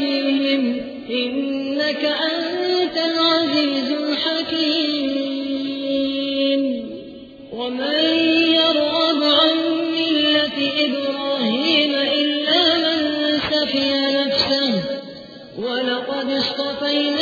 ويزكيهم إنك أنت العزيز الحكيم. ومن يرغب عن ملة إبراهيم ولقد اصطفيناه